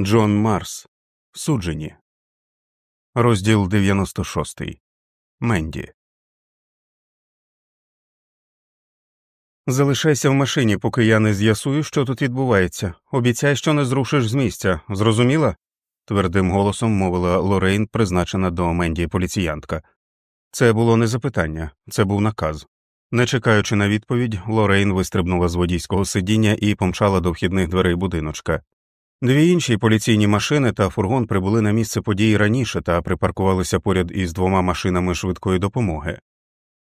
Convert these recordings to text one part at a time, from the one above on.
Джон Марс. Суджені. Розділ 96. Менді. Залишайся в машині, поки я не з'ясую, що тут відбувається. Обіцяй, що не зрушиш з місця. Зрозуміла? твердим голосом мовила Лорейн, призначена до Менді поліціянтка. Це було не запитання, це був наказ. Не чекаючи на відповідь, Лорейн вистрибнула з водійського сидіння і помчала до вхідних дверей будиночка. Дві інші поліційні машини та фургон прибули на місце події раніше та припаркувалися поряд із двома машинами швидкої допомоги.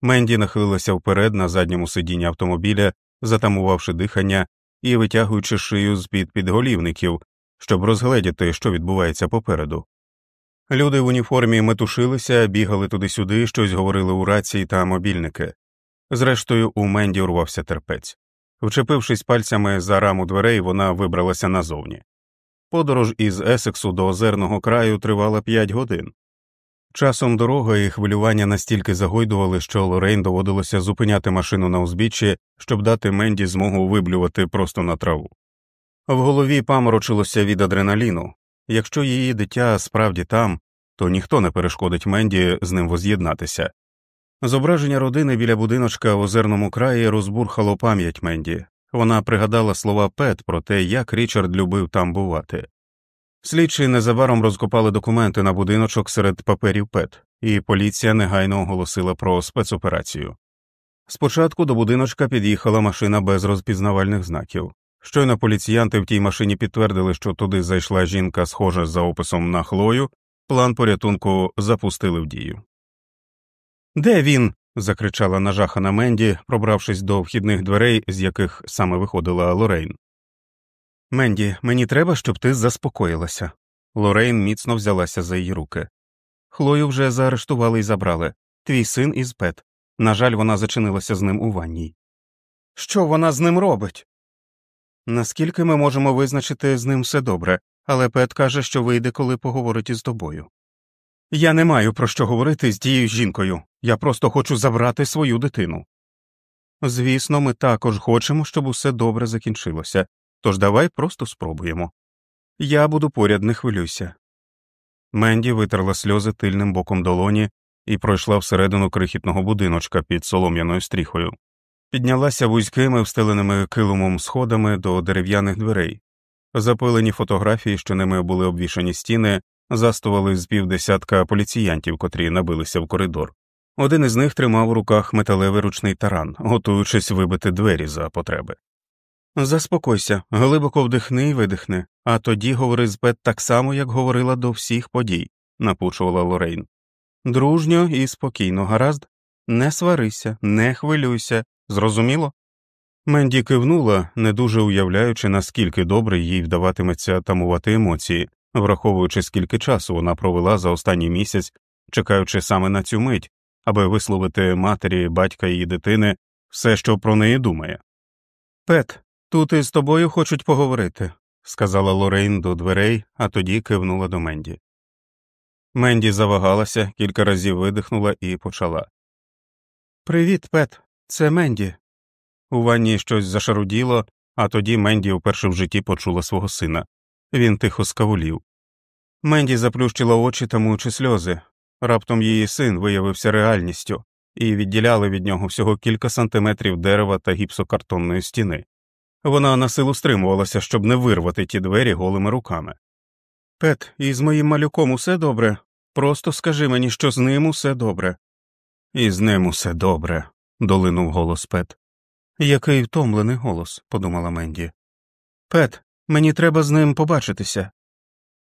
Менді нахилилася вперед на задньому сидінні автомобіля, затамувавши дихання і витягуючи шию з під підголівників, щоб розгледіти, що відбувається попереду. Люди в уніформі метушилися, бігали туди-сюди, щось говорили у рації та мобільники. Зрештою, у Менді урвався терпець. Вчепившись пальцями за раму дверей, вона вибралася назовні. Подорож із Есексу до озерного краю тривала п'ять годин. Часом дорога і хвилювання настільки загойдували, що Лорейн доводилося зупиняти машину на узбіччі, щоб дати Менді змогу виблювати просто на траву. В голові паморочилося від адреналіну якщо її дитя справді там, то ніхто не перешкодить Менді з ним воз'єднатися. Зображення родини біля будиночка в озерному краї розбурхало пам'ять Менді, вона пригадала слова Пет про те, як Річард любив там бувати. Слідчі незабаром розкопали документи на будиночок серед паперів Пет, і поліція негайно оголосила про спецоперацію. Спочатку до будиночка під'їхала машина без розпізнавальних знаків. Щойно поліціянти в тій машині підтвердили, що туди зайшла жінка, схожа за описом на хлою, план порятунку запустили в дію. Де він? Закричала нажахана Менді, пробравшись до вхідних дверей, з яких саме виходила Лорейн. Менді, мені треба, щоб ти заспокоїлася. Лорейн міцно взялася за її руки. Хлою вже заарештували і забрали. Твій син із Пет. На жаль, вона зачинилася з ним у ванній. Що вона з ним робить? Наскільки ми можемо визначити з ним все добре, але Пет каже, що вийде, коли поговорить із тобою. Я не маю про що говорити з тією жінкою, я просто хочу забрати свою дитину. Звісно, ми також хочемо, щоб усе добре закінчилося, тож давай просто спробуємо. Я буду поряд, не хвилюйся. Менді витерла сльози тильним боком долоні і пройшла всередину крихітного будиночка під солом'яною стріхою, піднялася вузькими встеленими килимом сходами до дерев'яних дверей, запилені фотографії, що ними були обвішані стіни, застували з півдесятка поліціянтів, котрі набилися в коридор. Один із них тримав у руках металевий ручний таран, готуючись вибити двері за потреби. Заспокойся, глибоко вдихни і видихни, а тоді говори з Бет так само, як говорила до всіх подій, напучувала Лорейн. Дружньо і спокійно, гаразд? Не сварися, не хвилюйся, зрозуміло? Менді кивнула, не дуже уявляючи, наскільки добре їй вдаватиметься тамувати емоції, враховуючи, скільки часу вона провела за останній місяць, чекаючи саме на цю мить, аби висловити матері, батька її дитини все, що про неї думає. Пет, тут із тобою хочуть поговорити, сказала Лорейн до дверей, а тоді кивнула до Менді. Менді завагалася, кілька разів видихнула і почала. Привіт, Пет, це Менді. У ванні щось зашаруділо, а тоді Менді вперше в житті почула свого сина. Він тихо скавулів. Менді заплющила очі, тамуючи сльози. Раптом її син виявився реальністю, і відділяли від нього всього кілька сантиметрів дерева та гіпсокартонної стіни. Вона на силу стримувалася, щоб не вирвати ті двері голими руками. Пет, із моїм малюком усе добре. Просто скажи мені, що з ним усе добре. І з ним усе добре, долинув голос Пет. Який втомлений голос, подумала Менді. Пет, мені треба з ним побачитися.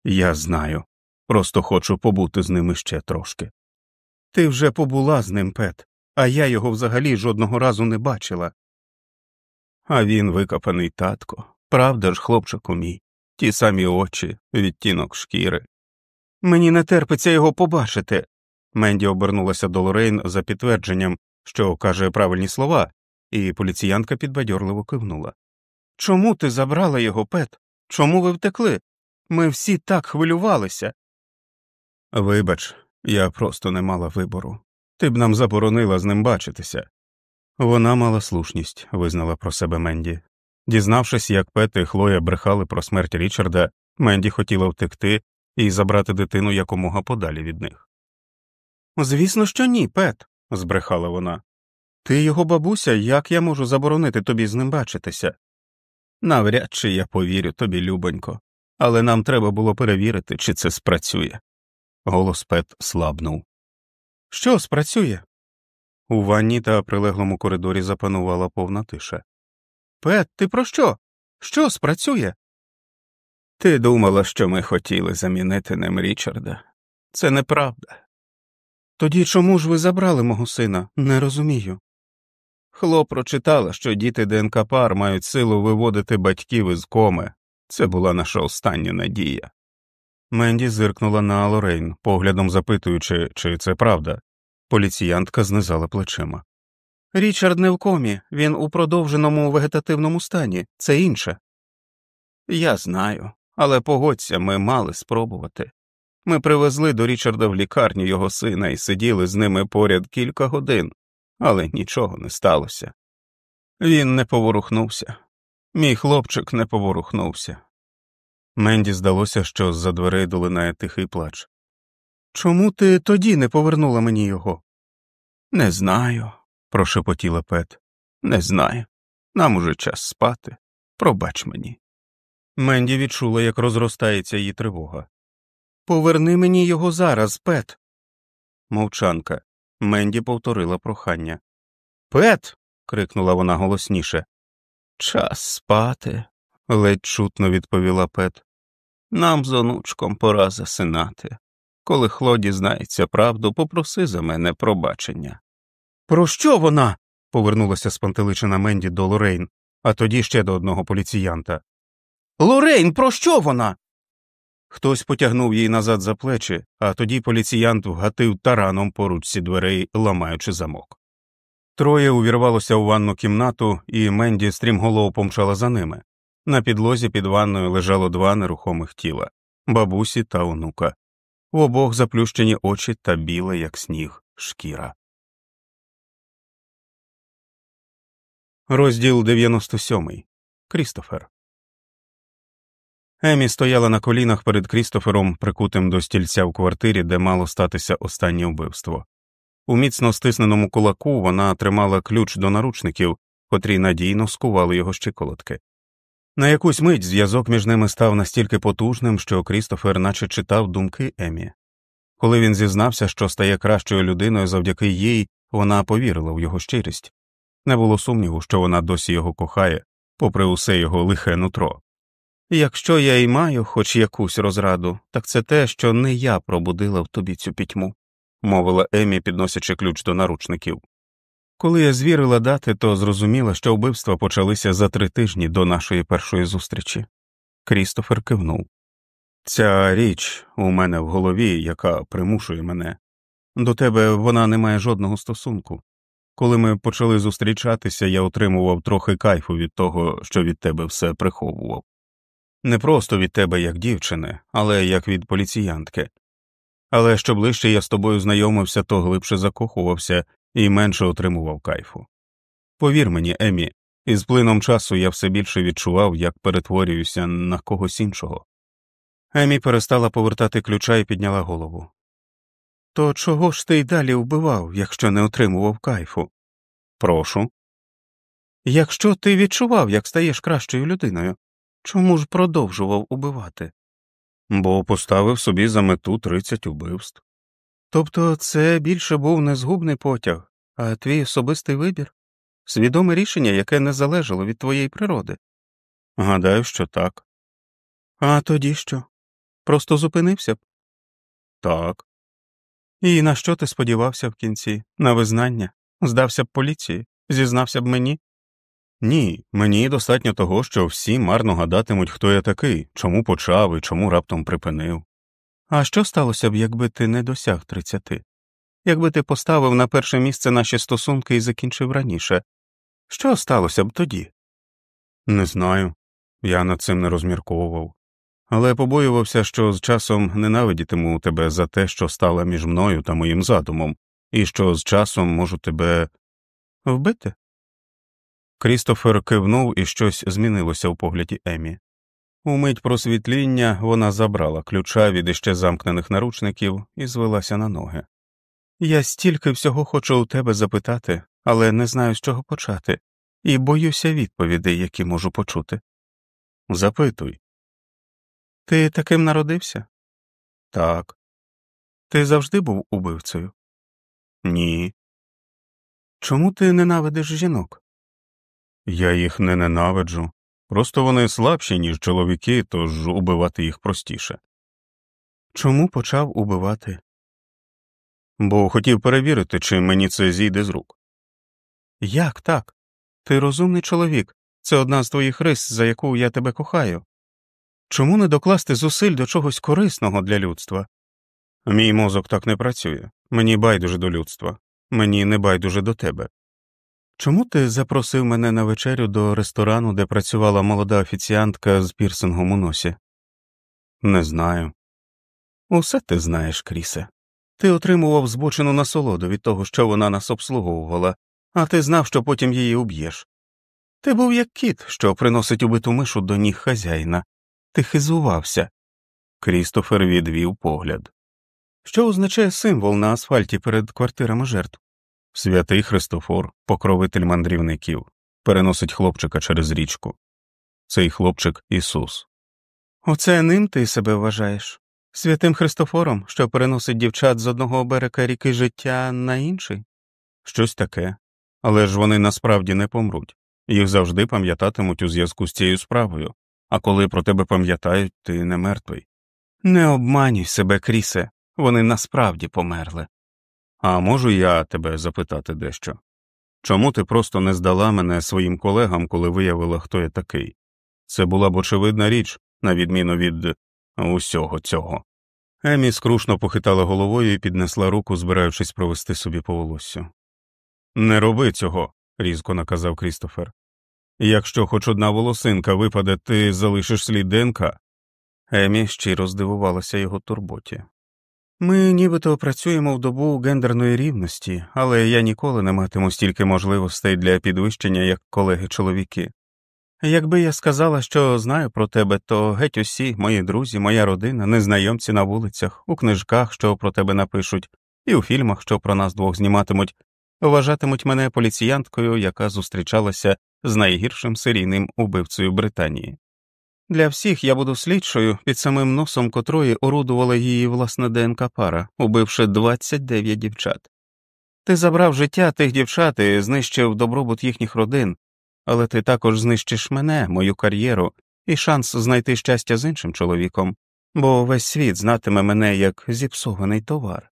Я знаю. Просто хочу побути з ними ще трошки. Ти вже побула з ним, Пет, а я його взагалі жодного разу не бачила. А він викопаний татко. Правда ж, хлопчику мій, ті самі очі, відтінок шкіри. Мені не терпиться його побачити. Менді обернулася до Лорейн за підтвердженням, що каже правильні слова, і поліціянка підбадьорливо кивнула. Чому ти забрала його, Пет? Чому ви втекли? Ми всі так хвилювалися. Вибач, я просто не мала вибору. Ти б нам заборонила з ним бачитися. Вона мала слушність, визнала про себе Менді. Дізнавшись, як Пет і Хлоя брехали про смерть Річарда, Менді хотіла втекти і забрати дитину якомога подалі від них. Звісно, що ні, Пет, збрехала вона. Ти його бабуся, як я можу заборонити тобі з ним бачитися? Навряд чи я повірю тобі, любонько, але нам треба було перевірити, чи це спрацює. Голос Пет слабнув. Що спрацює? У ванні та прилеглому коридорі запанувала повна тиша. Пет, ти про що? Що спрацює? Ти думала, що ми хотіли замінити ним Річарда. Це неправда. Тоді чому ж ви забрали мого сина? Не розумію. Хло прочитала, що діти ДНК пар мають силу виводити батьків із коми. Це була наша остання надія. Менді зиркнула на Лорейн, поглядом запитуючи, чи це правда. Поліціянтка знизала плечима. Річард не в комі, він у продовженому вегетативному стані, це інше. Я знаю, але погодься, ми мали спробувати. Ми привезли до Річарда в лікарню його сина і сиділи з ними поряд кілька годин, але нічого не сталося. Він не поворухнувся. Мій хлопчик не поворухнувся. Менді здалося, що з за дверей долинає тихий плач. Чому ти тоді не повернула мені його? Не знаю, прошепотіла Пет. Не знаю. Нам уже час спати. Пробач мені. Менді відчула, як розростається її тривога. Поверни мені його зараз, Пет. Мовчанка. Менді повторила прохання. Пет. крикнула вона голосніше. Час спати, ледь чутно відповіла Пет. Нам з онучком пора засинати. Коли Хло дізнається правду, попроси за мене пробачення. Про що вона? повернулася спантеличена Менді до Лорейн, а тоді ще до одного поліціянта. Лорейн, про що вона? Хтось потягнув її назад за плечі, а тоді поліціянт вгатив тараном по ручці дверей, ламаючи замок. Троє увірвалося у ванну кімнату, і Менді стрімголов помчала за ними. На підлозі під ванною лежало два нерухомих тіла бабусі та онука, в обох заплющені очі та біла, як сніг, шкіра. Розділ 97. Крістофер. Емі стояла на колінах перед Крістофером, прикутим до стільця в квартирі, де мало статися останнє вбивство. У міцно стисненому кулаку вона тримала ключ до наручників, котрі надійно скували його щиколотки. На якусь мить зв'язок між ними став настільки потужним, що Крістофер наче читав думки Емі. Коли він зізнався, що стає кращою людиною завдяки їй, вона повірила в його щирість. Не було сумніву, що вона досі його кохає, попри усе його лихе нутро. Якщо я й маю хоч якусь розраду, так це те, що не я пробудила в тобі цю пітьму, мовила Емі, підносячи ключ до наручників. Коли я звірила дати, то зрозуміла, що вбивства почалися за три тижні до нашої першої зустрічі. Крістофер кивнув. Ця річ у мене в голові, яка примушує мене. До тебе вона не має жодного стосунку. Коли ми почали зустрічатися, я отримував трохи кайфу від того, що від тебе все приховував. Не просто від тебе як дівчини, але як від поліціянтки. Але що ближче я з тобою знайомився, то глибше закохувався і менше отримував кайфу. Повір мені, Емі, із плином часу я все більше відчував, як перетворююся на когось іншого. Емі перестала повертати ключа і підняла голову. То чого ж ти й далі вбивав, якщо не отримував кайфу? Прошу. Якщо ти відчував, як стаєш кращою людиною, чому ж продовжував убивати? Бо поставив собі за мету тридцять убивств. Тобто це більше був не згубний потяг, а твій особистий вибір, свідоме рішення, яке не залежало від твоєї природи. Гадаю, що так. А тоді що? Просто зупинився б? Так. І на що ти сподівався в кінці? На визнання? Здався б поліції, зізнався б мені? Ні, мені достатньо того, що всі марно гадатимуть, хто я такий, чому почав і чому раптом припинив. А що сталося б, якби ти не досяг тридцяти? Якби ти поставив на перше місце наші стосунки і закінчив раніше, що сталося б тоді? Не знаю, я над цим не розмірковував, але побоювався, що з часом ненавидітиму тебе за те, що стало між мною та моїм задумом, і що з часом можу тебе вбити. Крістофер кивнув і щось змінилося у погляді Емі. У мить просвітління вона забрала ключа від іще замкнених наручників і звелася на ноги. Я стільки всього хочу у тебе запитати, але не знаю, з чого почати, і боюся відповідей, які можу почути. Запитуй. Ти таким народився? Так. Ти завжди був убивцею? Ні. Чому ти ненавидиш жінок? Я їх не ненавиджу. Просто вони слабші, ніж чоловіки, тож убивати їх простіше. Чому почав убивати? Бо хотів перевірити, чи мені це зійде з рук. Як так? Ти розумний чоловік, це одна з твоїх рис, за яку я тебе кохаю. Чому не докласти зусиль до чогось корисного для людства? Мій мозок так не працює. Мені байдуже до людства, мені не байдуже до тебе. Чому ти запросив мене на вечерю до ресторану, де працювала молода офіціантка з пірсингом у носі? Не знаю. Усе ти знаєш, Крісе. Ти отримував збочену насолоду від того, що вона нас обслуговувала, а ти знав, що потім її уб'єш. Ти був як кіт, що приносить убиту мишу до ніг хазяїна. Ти хизувався. Крістофер відвів погляд. Що означає символ на асфальті перед квартирами жертв? Святий Христофор, покровитель мандрівників, переносить хлопчика через річку. Цей хлопчик Ісус. Оце ним ти себе вважаєш? Святим Христофором, що переносить дівчат з одного берега ріки життя на інший? Щось таке. Але ж вони насправді не помруть, їх завжди пам'ятатимуть у зв'язку з цією справою, а коли про тебе пам'ятають, ти не мертвий. Не обманюй себе, Крісе, вони насправді померли. А можу я тебе запитати дещо? Чому ти просто не здала мене своїм колегам, коли виявила, хто я такий? Це була б очевидна річ, на відміну від усього цього. Емі скрушно похитала головою і піднесла руку, збираючись провести собі по волосю. Не роби цього, різко наказав Крістофер. Якщо хоч одна волосинка випаде, ти залишиш слід ДНК. Емі щиро здивувалася його турботі. Ми нібито працюємо в добу гендерної рівності, але я ніколи не матиму стільки можливостей для підвищення, як колеги чоловіки. Якби я сказала, що знаю про тебе, то геть усі мої друзі, моя родина, незнайомці на вулицях, у книжках, що про тебе напишуть, і у фільмах, що про нас двох зніматимуть, вважатимуть мене поліціянткою, яка зустрічалася з найгіршим серійним убивцею Британії. Для всіх я буду слідчою, під самим носом котрої орудувала її власна ДНК пара, убивши 29 дівчат. Ти забрав життя тих дівчат і знищив добробут їхніх родин, але ти також знищиш мене, мою кар'єру і шанс знайти щастя з іншим чоловіком, бо весь світ знатиме мене як зіпсований товар.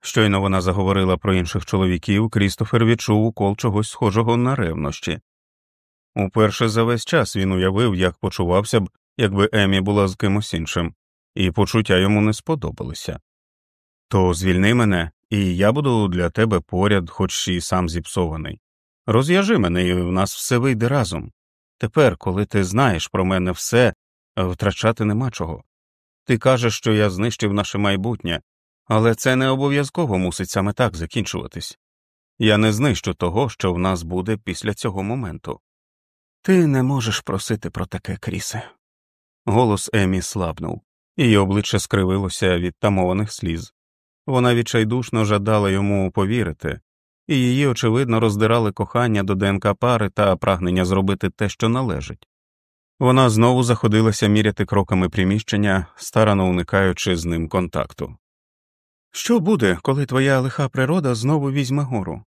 Щойно вона заговорила про інших чоловіків, Крістофер відчув укол чогось схожого на ревнощі. Уперше за весь час він уявив, як почувався б, якби Емі була з кимось іншим, і почуття йому не сподобалися. То звільни мене, і я буду для тебе поряд, хоч і сам зіпсований. Розв'яжи мене, і в нас все вийде разом. Тепер, коли ти знаєш про мене все, втрачати нема чого. Ти кажеш, що я знищив наше майбутнє, але це не обов'язково мусить саме так закінчуватись. Я не знищу того, що в нас буде після цього моменту. Ти не можеш просити про таке, Крісе. Голос Емі слабнув, її обличчя скривилося від тамованих сліз. Вона відчайдушно жадала йому повірити, і її, очевидно, роздирали кохання до ДНК пари та прагнення зробити те, що належить. Вона знову заходилася міряти кроками приміщення, старано уникаючи з ним контакту. Що буде, коли твоя лиха природа знову візьме гору?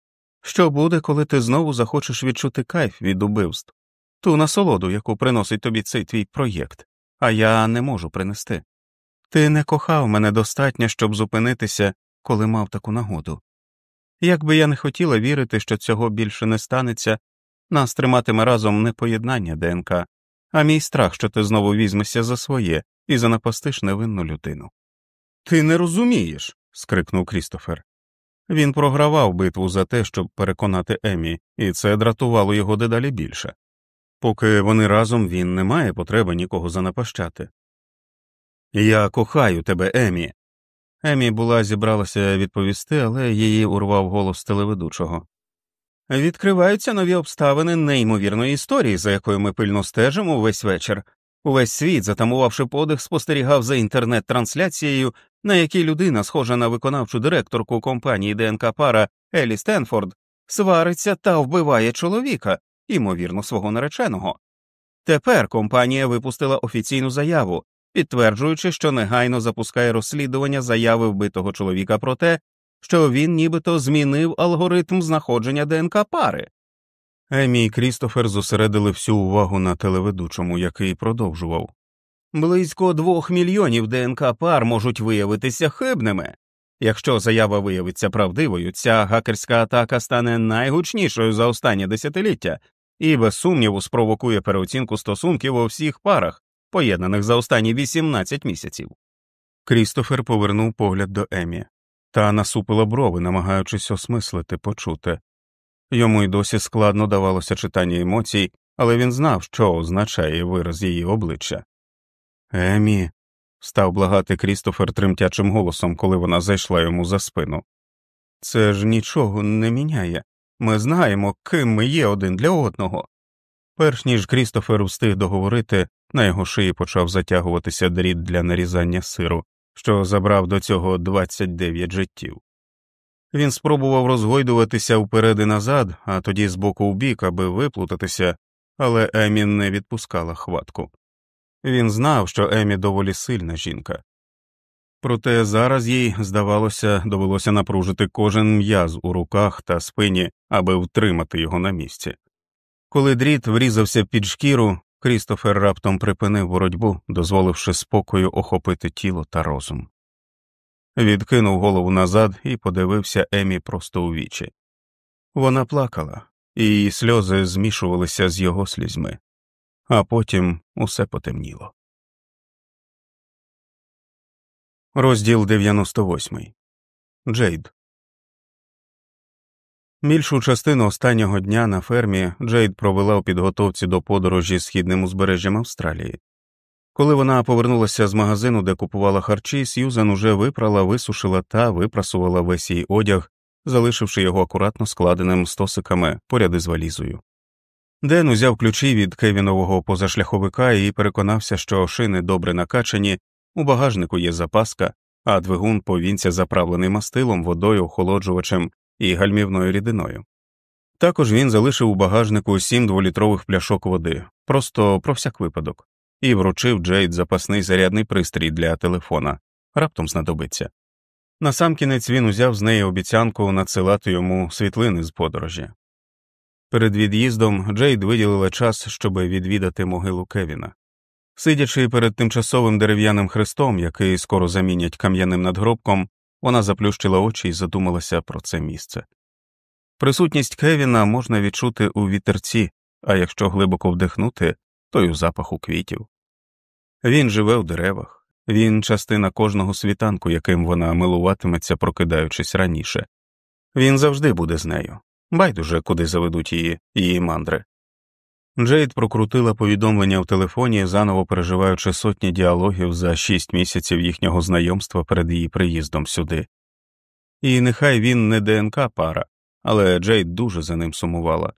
Що буде, коли ти знову захочеш відчути кайф від убивств? Ту насолоду, яку приносить тобі цей твій проєкт, а я не можу принести. Ти не кохав мене достатньо, щоб зупинитися, коли мав таку нагоду. Як би я не хотіла вірити, що цього більше не станеться, нас триматиме разом не поєднання ДНК, а мій страх, що ти знову візьмешся за своє і занапастиш невинну людину. Ти не розумієш. скрикнув Крістофер. Він програвав битву за те, щоб переконати Емі, і це дратувало його дедалі більше. Поки вони разом він не має потреби нікого занапащати. Я кохаю тебе, Емі. Емі була зібралася відповісти, але її урвав голос телеведучого. Відкриваються нові обставини неймовірної історії, за якою ми пильно стежимо весь вечір. Увесь світ, затамувавши подих, спостерігав за інтернет-трансляцією, на якій людина, схожа на виконавчу директорку компанії ДНК Пара Елі Стенфорд, свариться та вбиває чоловіка, ймовірно, свого нареченого. Тепер компанія випустила офіційну заяву, підтверджуючи, що негайно запускає розслідування заяви вбитого чоловіка про те, що він нібито змінив алгоритм знаходження ДНК пари. Емі і Крістофер зосередили всю увагу на телеведучому, який продовжував близько двох мільйонів ДНК пар можуть виявитися хибними. Якщо заява виявиться правдивою, ця гакерська атака стане найгучнішою за останнє десятиліття і без сумніву спровокує переоцінку стосунків у всіх парах, поєднаних за останні 18 місяців. Крістофер повернув погляд до Емі та насупила брови, намагаючись осмислити почуте. Йому й досі складно давалося читання емоцій, але він знав, що означає вираз її обличчя. Емі, став благати Крістофер тремтячим голосом, коли вона зайшла йому за спину. Це ж нічого не міняє. Ми знаємо, ким ми є один для одного. Перш ніж Крістофер встиг договорити, на його шиї почав затягуватися дріт для нарізання сиру, що забрав до цього 29 життів. Він спробував розгойдуватися вперед і назад, а тоді з боку в бік, аби виплутатися, але Емі не відпускала хватку. Він знав, що Емі доволі сильна жінка. Проте зараз їй, здавалося, довелося напружити кожен м'яз у руках та спині, аби втримати його на місці. Коли дріт врізався під шкіру, Крістофер раптом припинив боротьбу, дозволивши спокою охопити тіло та розум. Відкинув голову назад і подивився Емі просто у вічі. Вона плакала, і сльози змішувалися з його слізьми, а потім усе потемніло. Розділ 98. Джейд. Більшу частину останнього дня на фермі Джейд провела у підготовці до подорожі східним узбережжям Австралії. Коли вона повернулася з магазину, де купувала харчі, Сьюзен уже випрала, висушила та випрасувала весь її одяг, залишивши його акуратно складеним стосиками поряд із валізою. Ден узяв ключі від кевінового позашляховика і переконався, що шини добре накачані, у багажнику є запаска, а двигун повінця заправлений мастилом, водою, охолоджувачем і гальмівною рідиною. Також він залишив у багажнику сім дволітрових пляшок води, просто про всяк випадок, і вручив Джейд запасний зарядний пристрій для телефона, раптом знадобиться. Насамкінець він узяв з неї обіцянку надсилати йому світлини з подорожі. Перед від'їздом Джейд виділила час, щоб відвідати могилу Кевіна. Сидячи перед тимчасовим дерев'яним хрестом, який скоро замінять кам'яним надгробком, вона заплющила очі і задумалася про це місце. Присутність Кевіна можна відчути у вітерці, а якщо глибоко вдихнути, то й у запаху квітів. Він живе в деревах, він частина кожного світанку, яким вона милуватиметься, прокидаючись раніше. Він завжди буде з нею, байдуже куди заведуть її, її мандри. Джейд прокрутила повідомлення в телефоні, заново переживаючи сотні діалогів за шість місяців їхнього знайомства перед її приїздом сюди. І нехай він не ДНК пара, але Джейд дуже за ним сумувала.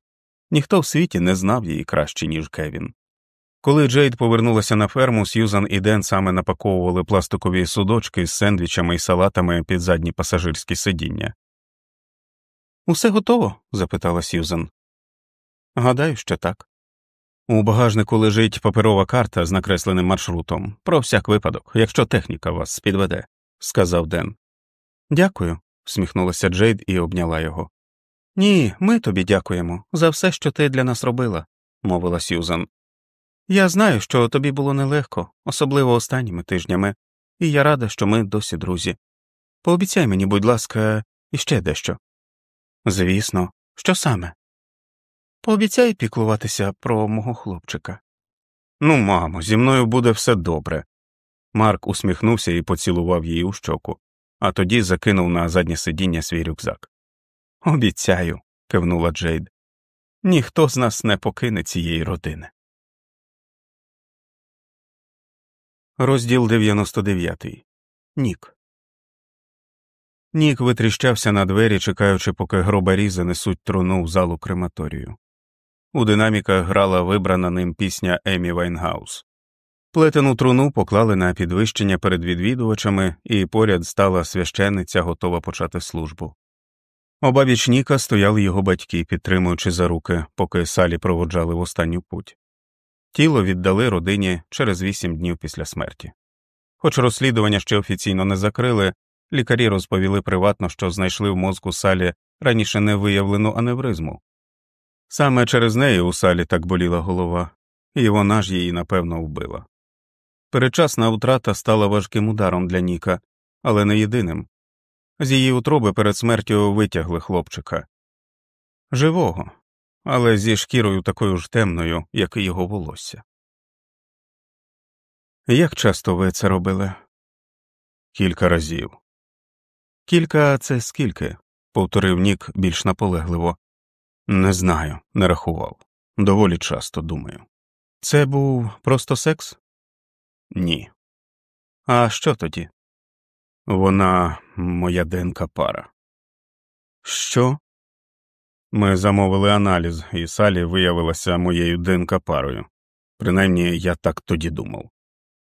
Ніхто в світі не знав її краще, ніж Кевін. Коли Джейд повернулася на ферму, Сьюзан і Ден саме напаковували пластикові судочки з сендвічами і салатами під задні пасажирські сидіння. Усе готово? запитала Сьюзан. Гадаю, що так. У багажнику лежить паперова карта з накресленим маршрутом, про всяк випадок, якщо техніка вас підведе, сказав Ден. Дякую, всміхнулася Джейд і обняла його. Ні, ми тобі дякуємо за все, що ти для нас робила, мовила Сьюзан. Я знаю, що тобі було нелегко, особливо останніми тижнями, і я рада, що ми досі друзі. Пообіцяй мені, будь ласка, іще дещо. Звісно, що саме? Пообіцяй піклуватися про мого хлопчика. Ну, мамо, зі мною буде все добре. Марк усміхнувся і поцілував її у щоку, а тоді закинув на заднє сидіння свій рюкзак. Обіцяю, кивнула Джейд. Ніхто з нас не покине цієї родини. Розділ 99. Нік. Нік витріщався на двері, чекаючи, поки гробарі занесуть труну в залу крематорію. У динаміках грала вибрана ним пісня Емі Вайнгауз. Плетену труну поклали на підвищення перед відвідувачами, і поряд стала священниця, готова почати службу. Обабіч Ніка стояли його батьки, підтримуючи за руки, поки Саллі проводжали в останню путь. Тіло віддали родині через вісім днів після смерті. Хоч розслідування ще офіційно не закрили, лікарі розповіли приватно, що знайшли в мозку Саллі раніше не виявлену аневризму. Саме через неї у салі так боліла голова, і вона ж її напевно вбила. Передчасна втрата стала важким ударом для Ніка, але не єдиним. З її утроби перед смертю витягли хлопчика живого, але зі шкірою такою ж темною, як і його волосся. Як часто ви це робили? Кілька разів. Кілька це скільки? повторив Нік більш наполегливо. Не знаю, не рахував. Доволі часто думаю. Це був просто секс? Ні. А що тоді? Вона моя денка пара. Що? Ми замовили аналіз, і Салі виявилася моєю денка парою. Принаймні я так тоді думав.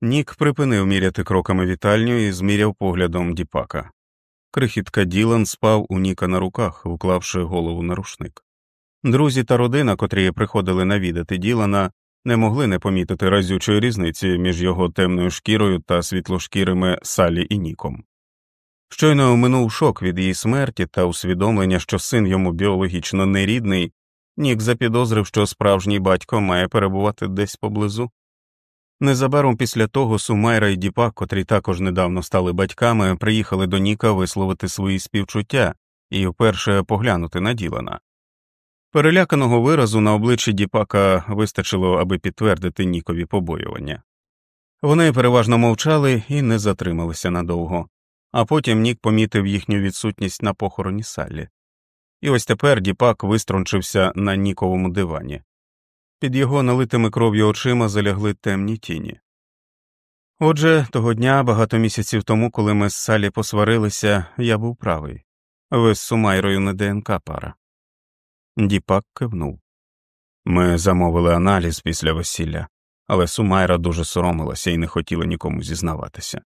Нік припинив міряти кроками вітальню і зміряв поглядом діпака. Крихітка Ділан спав у Ніка на руках, уклавши голову на рушник. Друзі та родина, котрі приходили навідати Ділана, не могли не помітити разючої різниці між його темною шкірою та світлошкірими Салі і Ніком. Щойно минув шок від її смерті та усвідомлення, що син йому біологічно нерідний, Нік запідозрив, що справжній батько має перебувати десь поблизу. Незабаром після того Сумайра і Діпак, котрі також недавно стали батьками, приїхали до Ніка висловити свої співчуття і вперше поглянути на Ділана. Переляканого виразу на обличчі Діпака вистачило, аби підтвердити Нікові побоювання. Вони переважно мовчали і не затрималися надовго, а потім Нік помітив їхню відсутність на похороні Саллі. І ось тепер Діпак виструнчився на Ніковому дивані. Під його налитими кров'ю очима залягли темні тіні. Отже, того дня, багато місяців тому, коли ми з Салі посварилися, я був правий ви з Сумайрою не ДНК пара. Діпак кивнув. Ми замовили аналіз після весілля, але Сумайра дуже соромилася і не хотіла нікому зізнаватися.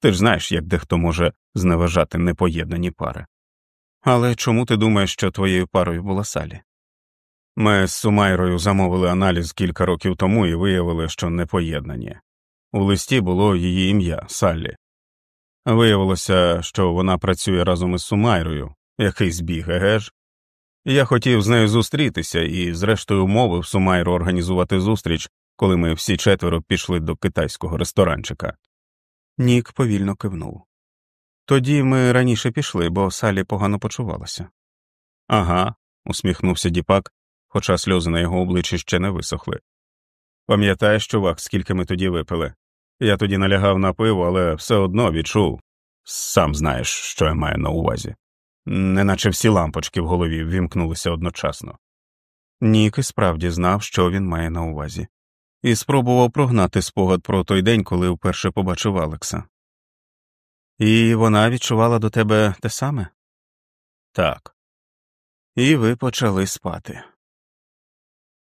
Ти ж знаєш, як дехто може зневажати непоєднані пари. Але чому ти думаєш, що твоєю парою була Салі? Ми з Сумайрою замовили аналіз кілька років тому і виявили, що не поєднані. У листі було її ім'я Саллі. Виявилося, що вона працює разом із Сумайрою, який збіг, еге ж? Я хотів з нею зустрітися і, зрештою, умовив Сумайру організувати зустріч, коли ми всі четверо пішли до китайського ресторанчика. Нік повільно кивнув. Тоді ми раніше пішли, бо Салі погано почувалася. Ага, усміхнувся Діпак, хоча сльози на його обличчі ще не висохли. Пам'ятаєш, чувак, скільки ми тоді випили? Я тоді налягав на пиво, але все одно відчув сам знаєш, що я маю на увазі, неначе всі лампочки в голові ввімкнулися одночасно. Нік і справді знав, що він має на увазі, і спробував прогнати спогад про той день, коли вперше побачив Алекса. І вона відчувала до тебе те саме? Так. І ви почали спати.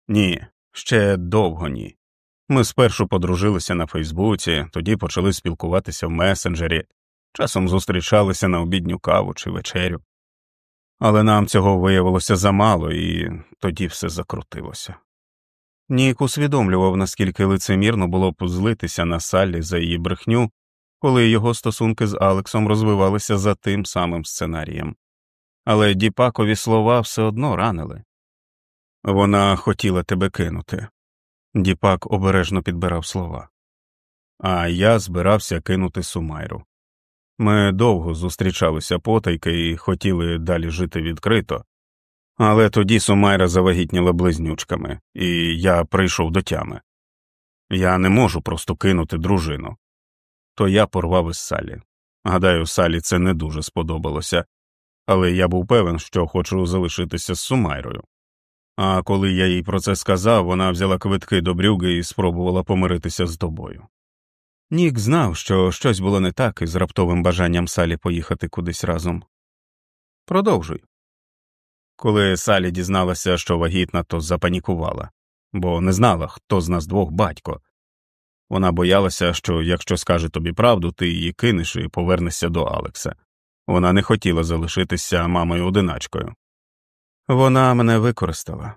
Ні, ще довго ні. Ми спершу подружилися на Фейсбуці, тоді почали спілкуватися в месенджері, часом зустрічалися на обідню каву чи вечерю. Але нам цього виявилося замало, і тоді все закрутилося. Нік усвідомлював, наскільки лицемірно було б злитися на Саллі за її брехню, коли його стосунки з Алексом розвивалися за тим самим сценарієм. Але Діпакові слова все одно ранили. Вона хотіла тебе кинути. Діпак обережно підбирав слова. А я збирався кинути Сумайру. Ми довго зустрічалися потайки і хотіли далі жити відкрито, але тоді Сумайра завагітніла близнючками, і я прийшов до тями. Я не можу просто кинути дружину. То я порвав із Салі. Гадаю, Салі це не дуже сподобалося, але я був певен, що хочу залишитися з Сумайрою. А коли я їй про це сказав, вона взяла квитки до брюги і спробувала помиритися з тобою. Нік знав, що щось було не так із раптовим бажанням Салі поїхати кудись разом. Продовжуй. Коли Салі дізналася, що вагітна, то запанікувала, бо не знала, хто з нас двох батько. Вона боялася, що якщо скаже тобі правду, ти її кинеш і повернешся до Алекса. Вона не хотіла залишитися мамою одиначкою. Вона мене використала.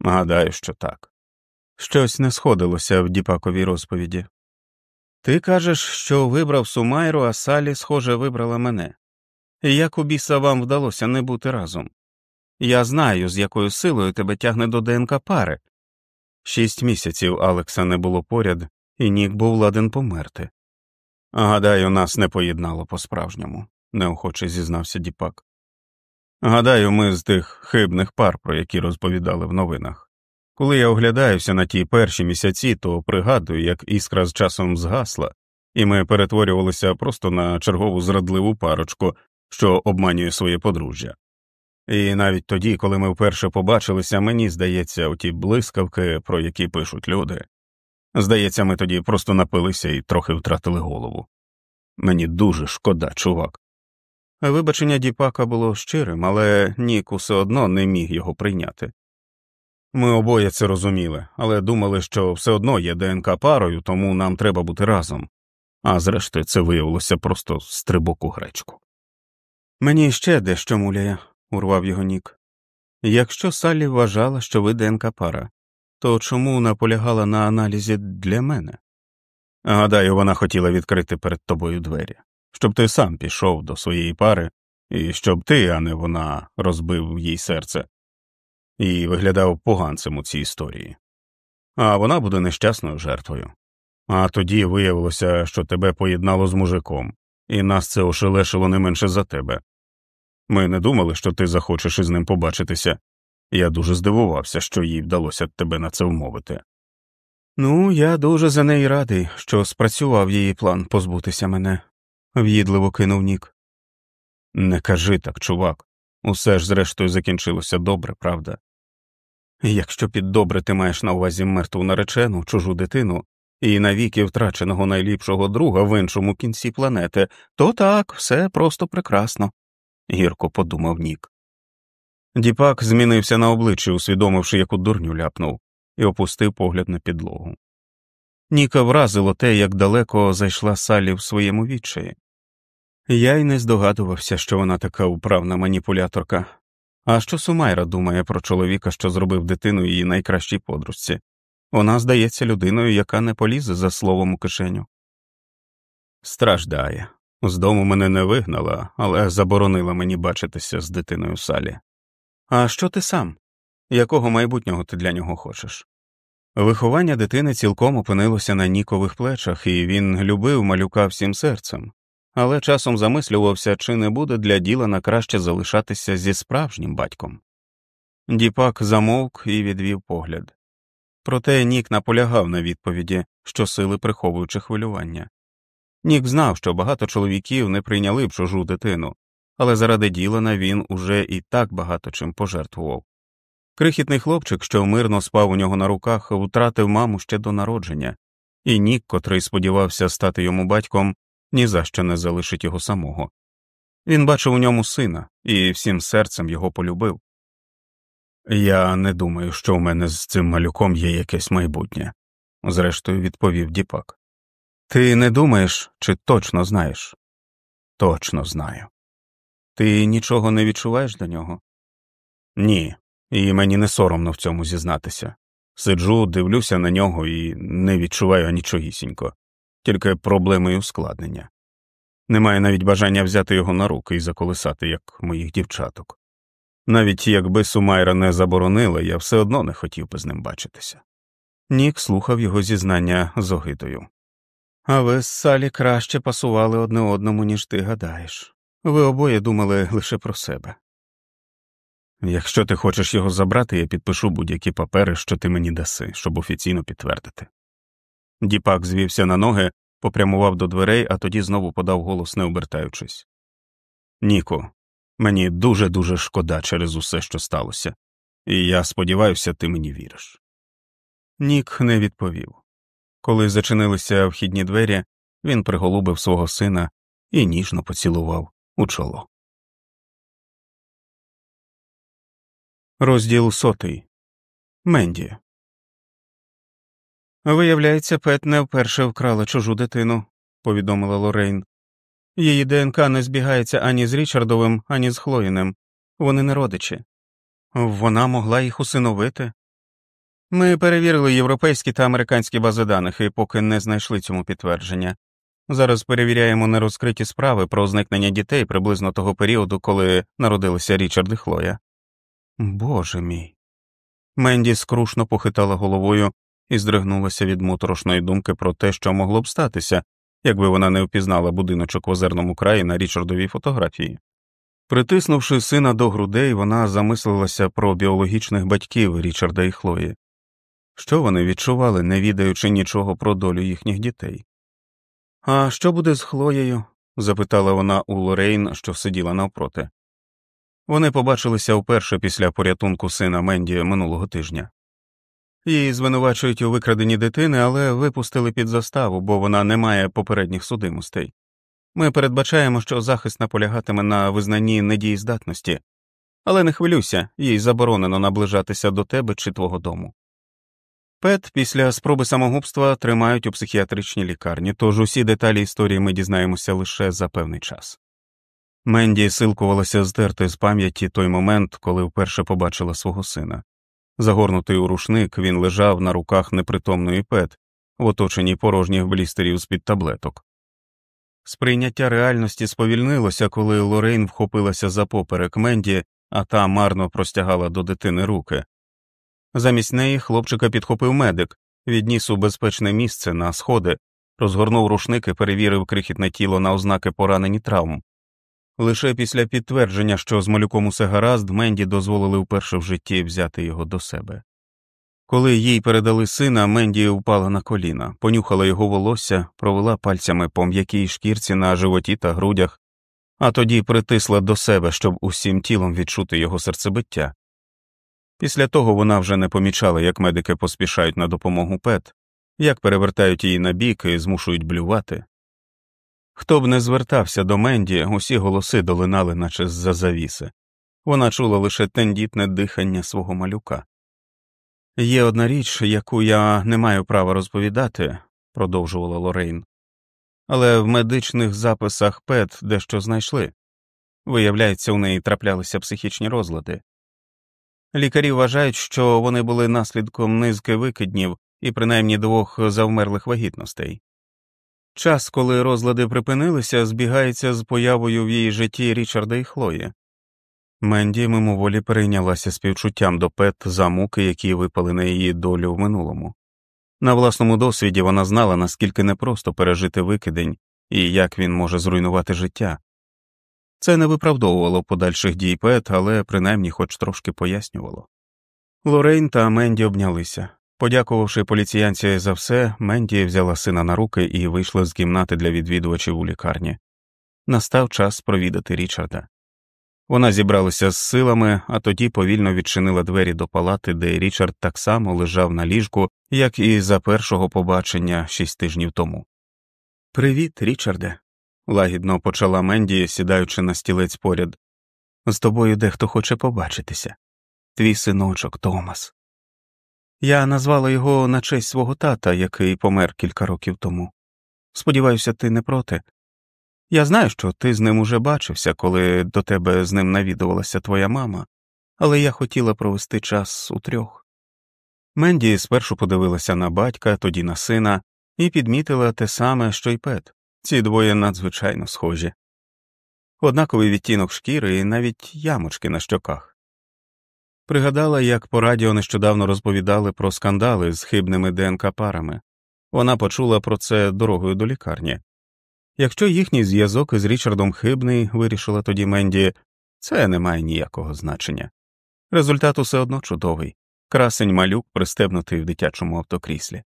Гадаю, що так. Щось не сходилося в Діпаковій розповіді. Ти кажеш, що вибрав Сумайру, а Салі, схоже, вибрала мене. Як у біса вам вдалося не бути разом? Я знаю, з якою силою тебе тягне до ДНК пари. Шість місяців Алекса не було поряд, і Нік був ладен померти. Гадаю, нас не поєднало по справжньому, неохоче зізнався Діпак. Гадаю, ми з тих хибних пар, про які розповідали в новинах. Коли я оглядаюся на ті перші місяці, то пригадую, як іскра з часом згасла, і ми перетворювалися просто на чергову зрадливу парочку, що обманює своє подружжя. І навіть тоді, коли ми вперше побачилися, мені здається, оті блискавки, про які пишуть люди. Здається, ми тоді просто напилися і трохи втратили голову. Мені дуже шкода, чувак. Вибачення Діпака було щирим, але Нік усе одно не міг його прийняти. Ми обоє це розуміли, але думали, що все одно є ДНК парою, тому нам треба бути разом, а зрештою це виявилося просто стрибок у гречку. Мені ще дещо муляє, урвав його Нік. Якщо Саллі вважала, що ви ДНК пара, то чому наполягала на аналізі для мене? Гадаю, вона хотіла відкрити перед тобою двері, щоб ти сам пішов до своєї пари, і щоб ти, а не вона, розбив їй серце і виглядав поганцем у цій історії. А вона буде нещасною жертвою. А тоді виявилося, що тебе поєднало з мужиком, і нас це ошелешило не менше за тебе. Ми не думали, що ти захочеш із ним побачитися. Я дуже здивувався, що їй вдалося тебе на це вмовити. Ну, я дуже за неї радий, що спрацював її план позбутися мене, в'їдливо кинув Нік. Не кажи так, чувак. Усе ж, зрештою, закінчилося добре, правда? Якщо під добре ти маєш на увазі мертву наречену, чужу дитину і навіки втраченого найліпшого друга в іншому кінці планети, то так, все просто прекрасно гірко подумав Нік. Діпак змінився на обличчі, усвідомивши, яку дурню ляпнув, і опустив погляд на підлогу. Ніка вразило те, як далеко зайшла Салі в своєму відчаї. Я й не здогадувався, що вона така управна маніпуляторка. А що Сумайра думає про чоловіка, що зробив дитину її найкращій подружці? Вона здається людиною, яка не полізе за словом у кишеню. Страждає, з дому мене не вигнала, але заборонила мені бачитися з дитиною Салі. А що ти сам? Якого майбутнього ти для нього хочеш? Виховання дитини цілком опинилося на Нікових плечах, і він любив малюка всім серцем, але часом замислювався, чи не буде для Ділана краще залишатися зі справжнім батьком. Діпак замовк і відвів погляд. Проте Нік наполягав на відповіді, що сили приховуючи хвилювання. Нік знав, що багато чоловіків не прийняли б чужу дитину, але заради Ділана він уже і так багато чим пожертвував. Крихітний хлопчик, що мирно спав у нього на руках, втратив маму ще до народження, і Нік, котрий сподівався стати йому батьком, ні за що не залишить його самого. Він бачив у ньому сина і всім серцем його полюбив. Я не думаю, що у мене з цим малюком є якесь майбутнє, зрештою відповів Діпак. Ти не думаєш, чи точно знаєш? Точно знаю. Ти нічого не відчуваєш до нього? Ні, і мені не соромно в цьому зізнатися. Сиджу, дивлюся на нього і не відчуваю нічогісінько, тільки проблеми і ускладнення. Немає навіть бажання взяти його на руки і заколисати, як моїх дівчаток. Навіть якби Сумайра не заборонила, я все одно не хотів би з ним бачитися. Нік слухав його зізнання з огидою. А ви з Салі краще пасували одне одному, ніж ти гадаєш. Ви обоє думали лише про себе. Якщо ти хочеш його забрати, я підпишу будь-які папери, що ти мені даси, щоб офіційно підтвердити. Діпак звівся на ноги, попрямував до дверей, а тоді знову подав голос, не обертаючись. Ніко, мені дуже дуже шкода через усе, що сталося, і я сподіваюся, ти мені віриш. Нік не відповів. Коли зачинилися вхідні двері, він приголубив свого сина і ніжно поцілував у чоло. Розділ сотий Менді Виявляється, Пет не вперше вкрала чужу дитину, повідомила Лорейн. Її ДНК не збігається ані з Річардовим, ані з Хлоїним. Вони не родичі. Вона могла їх усиновити. Ми перевірили європейські та американські бази даних і поки не знайшли цьому підтвердження. Зараз перевіряємо нерозкриті справи про зникнення дітей приблизно того періоду, коли народилися Річард і Хлоя. Боже мій. Менді скрушно похитала головою і здригнулася від моторошної думки про те, що могло б статися, якби вона не впізнала будиночок в озерному краї на Річардовій фотографії. Притиснувши сина до грудей, вона замислилася про біологічних батьків Річарда і Хлої. Що вони відчували, не відаючи нічого про долю їхніх дітей? А що буде з Хлоєю? запитала вона у Лорейн, що сиділа навпроти. Вони побачилися вперше після порятунку сина Менді минулого тижня. Її звинувачують у викраденні дитини, але випустили під заставу, бо вона не має попередніх судимостей. Ми передбачаємо, що захист наполягатиме на визнанні недієздатності, але не хвилюйся, їй заборонено наближатися до тебе чи твого дому. Пет після спроби самогубства тримають у психіатричній лікарні, тож усі деталі історії ми дізнаємося лише за певний час. Менді силкувалася здерти з пам'яті той момент, коли вперше побачила свого сина. Загорнутий у рушник, він лежав на руках непритомної Пет, в оточенні порожніх блістерів з-під таблеток. Сприйняття реальності сповільнилося, коли Лорейн вхопилася за поперек Менді, а та марно простягала до дитини руки. Замість неї хлопчика підхопив медик, відніс у безпечне місце на сходи, розгорнув рушник і перевірив крихітне тіло на ознаки поранені травм. Лише після підтвердження, що з малюком усе гаразд, Менді дозволили вперше в житті взяти його до себе. Коли їй передали сина, Менді впала на коліна, понюхала його волосся, провела пальцями по м'якій шкірці на животі та грудях, а тоді притисла до себе, щоб усім тілом відчути його серцебиття. Після того вона вже не помічала, як медики поспішають на допомогу Пет, як перевертають її на бік і змушують блювати. Хто б не звертався до Менді, усі голоси долинали, наче з за завіси. Вона чула лише тендітне дихання свого малюка. Є одна річ, яку я не маю права розповідати, продовжувала Лорейн, але в медичних записах Пет дещо знайшли. Виявляється, у неї траплялися психічні розлади. Лікарі вважають, що вони були наслідком низки викиднів і принаймні двох завмерлих вагітностей. Час, коли розлади припинилися, збігається з появою в її житті Річарда і Хлої. Менді мимоволі перейнялася співчуттям до Пет за муки, які випали на її долю в минулому. На власному досвіді вона знала, наскільки непросто пережити викидень і як він може зруйнувати життя. Це не виправдовувало подальших дій Пет, але принаймні хоч трошки пояснювало. Лорейн та Менді обнялися. Подякувавши поліціянці за все, Менді взяла сина на руки і вийшла з кімнати для відвідувачів у лікарні. Настав час провідати Річарда. Вона зібралася з силами, а тоді повільно відчинила двері до палати, де Річард так само лежав на ліжку, як і за першого побачення шість тижнів тому. Привіт, Річарде, лагідно почала Менді, сідаючи на стілець поряд. З тобою дехто хоче побачитися. Твій синочок Томас. Я назвала його на честь свого тата, який помер кілька років тому. Сподіваюся, ти не проти. Я знаю, що ти з ним уже бачився, коли до тебе з ним навідувалася твоя мама, але я хотіла провести час у трьох. Менді спершу подивилася на батька, тоді на сина, і підмітила те саме, що й Пет. Ці двоє надзвичайно схожі. Однаковий відтінок шкіри і навіть ямочки на щоках. Пригадала, як по радіо нещодавно розповідали про скандали з хибними ДНК парами. Вона почула про це дорогою до лікарні. Якщо їхній зв'язок із Річардом хибний, вирішила тоді Менді, це не має ніякого значення. Результат усе одно чудовий красень малюк пристебнутий в дитячому автокріслі.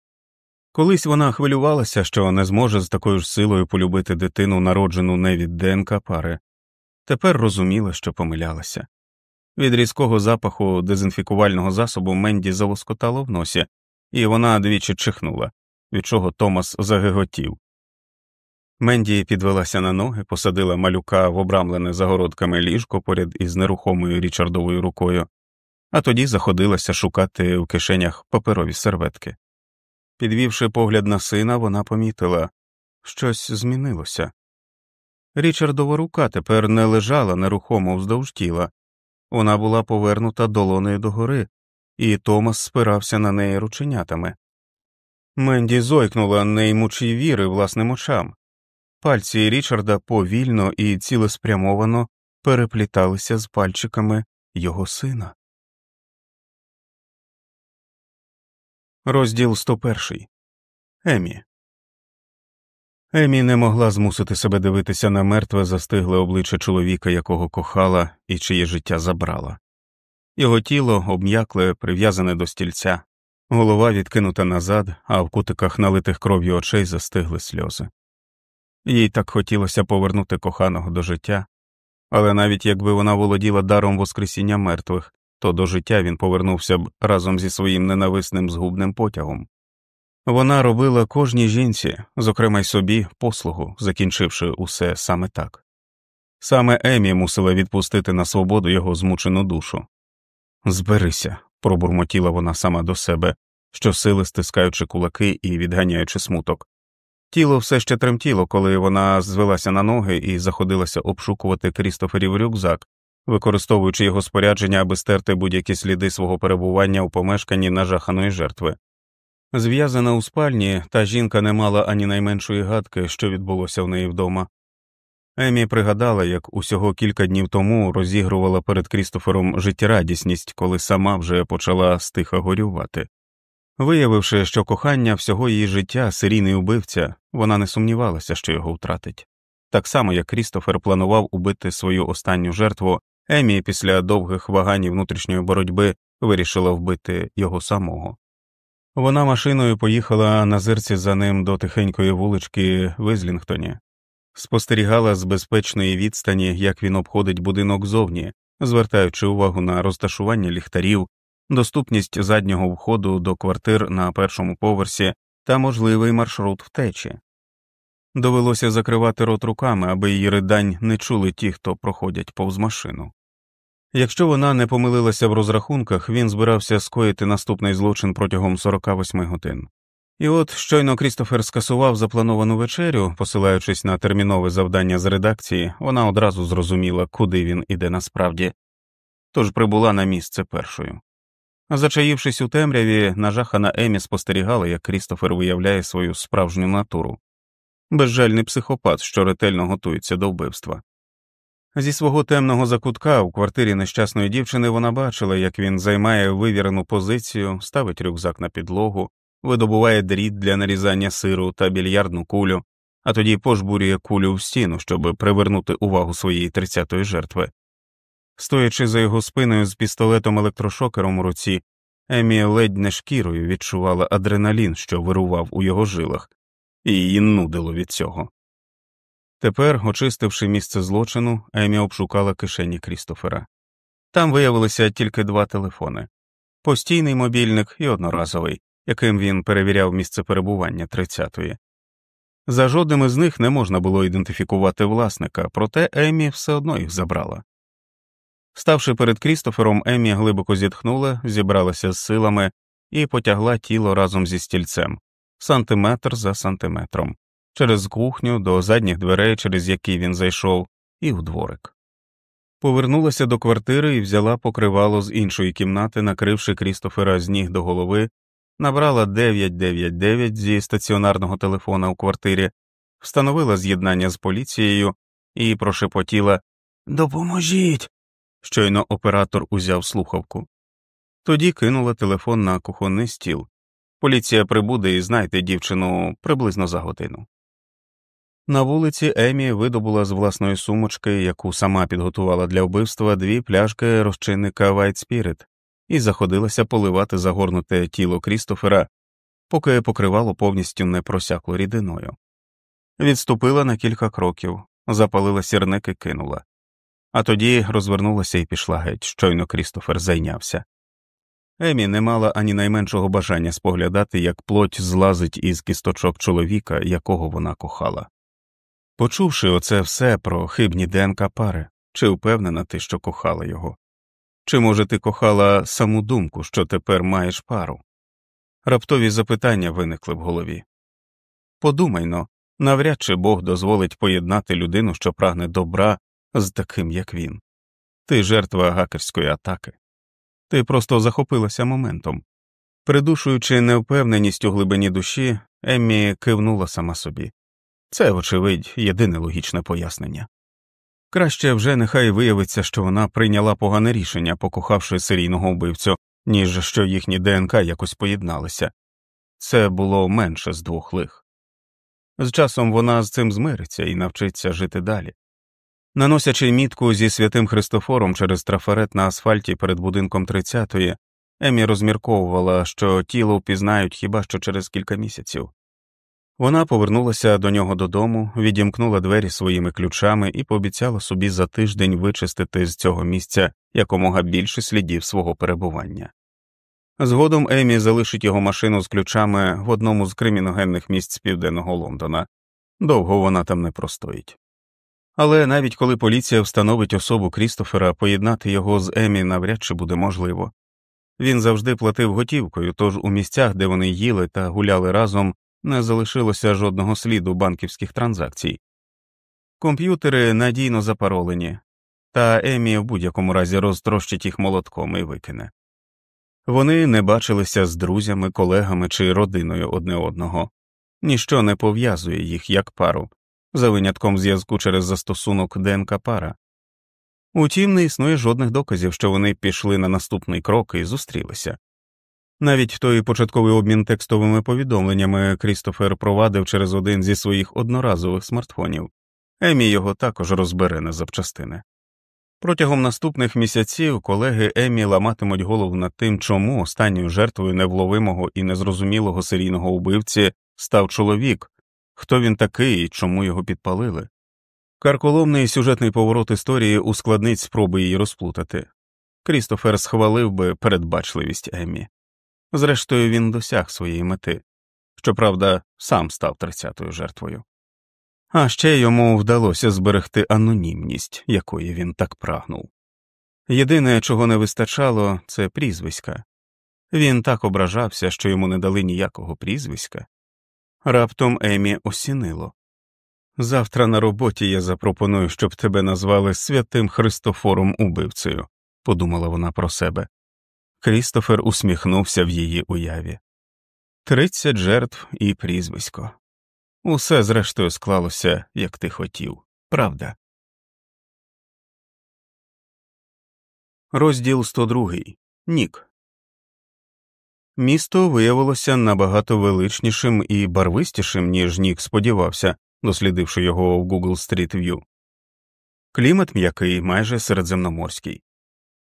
Колись вона хвилювалася, що не зможе з такою ж силою полюбити дитину, народжену не від ДНК пари, тепер розуміла, що помилялася. Від різкого запаху дезінфікувального засобу Менді залоскотало в носі, і вона двічі чихнула, від чого Томас загиготів. Менді підвелася на ноги, посадила малюка в обрамлене загородками ліжко поряд із нерухомою Річардовою рукою, а тоді заходилася шукати у кишенях паперові серветки. Підвівши погляд на сина, вона помітила щось змінилося. Річардова рука тепер не лежала нерухомо вздовж тіла, вона була повернута долоною догори, і Томас спирався на неї рученятами. Менді зойкнула, не ймучи віри власним очам. Пальці Річарда повільно і цілеспрямовано перепліталися з пальчиками його сина. Розділ 101. Емі. Емі не могла змусити себе дивитися на мертве застигле обличчя чоловіка, якого кохала і чиє життя забрала. Його тіло обм'якле, прив'язане до стільця, голова відкинута назад, а в кутиках налитих кров'ю очей застигли сльози. Їй так хотілося повернути коханого до життя, але навіть якби вона володіла даром Воскресіння мертвих, то до життя він повернувся б разом зі своїм ненависним згубним потягом. Вона робила кожній жінці, зокрема й собі, послугу, закінчивши усе саме так. Саме Емі мусила відпустити на свободу його змучену душу. Зберися, пробурмотіла вона сама до себе, щосили стискаючи кулаки і відганяючи смуток. Тіло все ще тремтіло, коли вона звелася на ноги і заходилася обшукувати Крістоферів рюкзак, використовуючи його спорядження, аби стерти будь-які сліди свого перебування у помешканні нажаханої жертви. Зв'язана у спальні, та жінка не мала ані найменшої гадки, що відбулося в неї вдома. Емі пригадала, як усього кілька днів тому розігрувала перед Крістофером життєрадісність, коли сама вже почала стиха горювати. Виявивши, що кохання всього її життя серійний убивця, вона не сумнівалася, що його втратить. Так само, як Крістофер планував убити свою останню жертву, Емі після довгих вагань внутрішньої боротьби вирішила вбити його самого. Вона машиною поїхала на зерці за ним до тихенької вулички в Ізлінгтоні, спостерігала з безпечної відстані, як він обходить будинок зовні, звертаючи увагу на розташування ліхтарів, доступність заднього входу до квартир на першому поверсі та можливий маршрут втечі. Довелося закривати рот руками, аби її ридань не чули ті, хто проходять повз машину. Якщо вона не помилилася в розрахунках, він збирався скоїти наступний злочин протягом 48 годин. І от щойно Крістофер скасував заплановану вечерю, посилаючись на термінове завдання з редакції, вона одразу зрозуміла, куди він іде насправді, тож прибула на місце першою. Зачаївшись у темряві, нажахана Емі спостерігала, як Крістофер виявляє свою справжню натуру безжальний психопат, що ретельно готується до вбивства. Зі свого темного закутка у квартирі нещасної дівчини вона бачила, як він займає вивірену позицію, ставить рюкзак на підлогу, видобуває дріт для нарізання сиру та більярдну кулю, а тоді пожбурює кулю в стіну, щоб привернути увагу своєї тридцятої жертви. Стоячи за його спиною з пістолетом електрошокером у руці, Емі ледь не шкірою відчувала адреналін, що вирував у його жилах, і її нудило від цього. Тепер, очистивши місце злочину, Емі обшукала кишені Крістофера. Там виявилися тільки два телефони постійний мобільник і одноразовий, яким він перевіряв місце перебування 30-ї. За жодним із них не можна було ідентифікувати власника, проте Емі все одно їх забрала. Ставши перед Крістофером, Емі глибоко зітхнула, зібралася з силами і потягла тіло разом зі стільцем, сантиметр за сантиметром, через кухню до задніх дверей, через які він зайшов, і в дворик. Повернулася до квартири і взяла покривало з іншої кімнати, накривши Крістофера з ніг до голови, набрала 999 зі стаціонарного телефона у квартирі, встановила з'єднання з поліцією і прошепотіла Допоможіть. Щойно оператор узяв слухавку. Тоді кинула телефон на кухонний стіл. Поліція прибуде і знайде дівчину приблизно за годину. На вулиці Емі видобула з власної сумочки, яку сама підготувала для вбивства, дві пляшки розчинника White Spirit і заходилася поливати загорнуте тіло Крістофера, поки покривало повністю не просякло рідиною. Відступила на кілька кроків, запалила сірник і кинула, а тоді розвернулася і пішла геть, щойно Крістофер зайнявся. Емі не мала ані найменшого бажання споглядати, як плоть злазить із кісточок чоловіка, якого вона кохала. Почувши оце все про хибні ДНК пари, чи впевнена ти, що кохала його? Чи, може, ти кохала саму думку, що тепер маєш пару? Раптові запитання виникли в голові. Подумайно, навряд чи Бог дозволить поєднати людину, що прагне добра, з таким, як він. Ти жертва гакерської атаки. Ти просто захопилася моментом. Придушуючи невпевненість у глибині душі, Еммі кивнула сама собі. Це, вочевидь, єдине логічне пояснення. Краще вже нехай виявиться, що вона прийняла погане рішення, покохавши серійного вбивцю, ніж що їхні ДНК якось поєдналися. Це було менше з двох лих. З часом вона з цим змириться і навчиться жити далі. Наносячи мітку зі святим Христофором через трафарет на асфальті перед будинком 30-ї, Емі розмірковувала, що тіло впізнають хіба що через кілька місяців. Вона повернулася до нього додому, відімкнула двері своїми ключами і пообіцяла собі за тиждень вичистити з цього місця якомога більше слідів свого перебування. Згодом Емі залишить його машину з ключами в одному з криміногенних місць південного Лондона довго вона там не простоїть. Але навіть коли поліція встановить особу Крістофера, поєднати його з Емі навряд чи буде можливо. Він завжди платив готівкою, тож у місцях, де вони їли та гуляли разом, не залишилося жодного сліду банківських транзакцій. Комп'ютери надійно запаролені, та Емі в будь-якому разі розтрощить їх молотком і викине. Вони не бачилися з друзями, колегами чи родиною одне одного, ніщо не пов'язує їх як пару, за винятком зв'язку через застосунок ДНК пара. Утім, не існує жодних доказів, що вони пішли на наступний крок і зустрілися. Навіть той початковий обмін текстовими повідомленнями Крістофер провадив через один зі своїх одноразових смартфонів, Емі його також розбере на запчастини. Протягом наступних місяців колеги Емі ламатимуть голову над тим, чому останньою жертвою невловимого і незрозумілого серійного убивці став чоловік, хто він такий і чому його підпалили. Карколомний сюжетний поворот історії ускладнить спроби її розплутати. Крістофер схвалив би передбачливість Еммі. Зрештою, він досяг своєї мети, щоправда, сам став тридцятою жертвою. А ще йому вдалося зберегти анонімність, якої він так прагнув. Єдине, чого не вистачало, це прізвиська. Він так ображався, що йому не дали ніякого прізвиська. Раптом Емі осінило. Завтра на роботі я запропоную, щоб тебе назвали святим Христофором убивцею, подумала вона про себе. Крістофер усміхнувся в її уяві. Тридцять жертв і прізвисько. Усе зрештою склалося, як ти хотів, правда. Розділ 102. Нік. Місто виявилося набагато величнішим і барвистішим, ніж Нік сподівався, дослідивши його в Google Street View. Клімат м'який, майже середземноморський.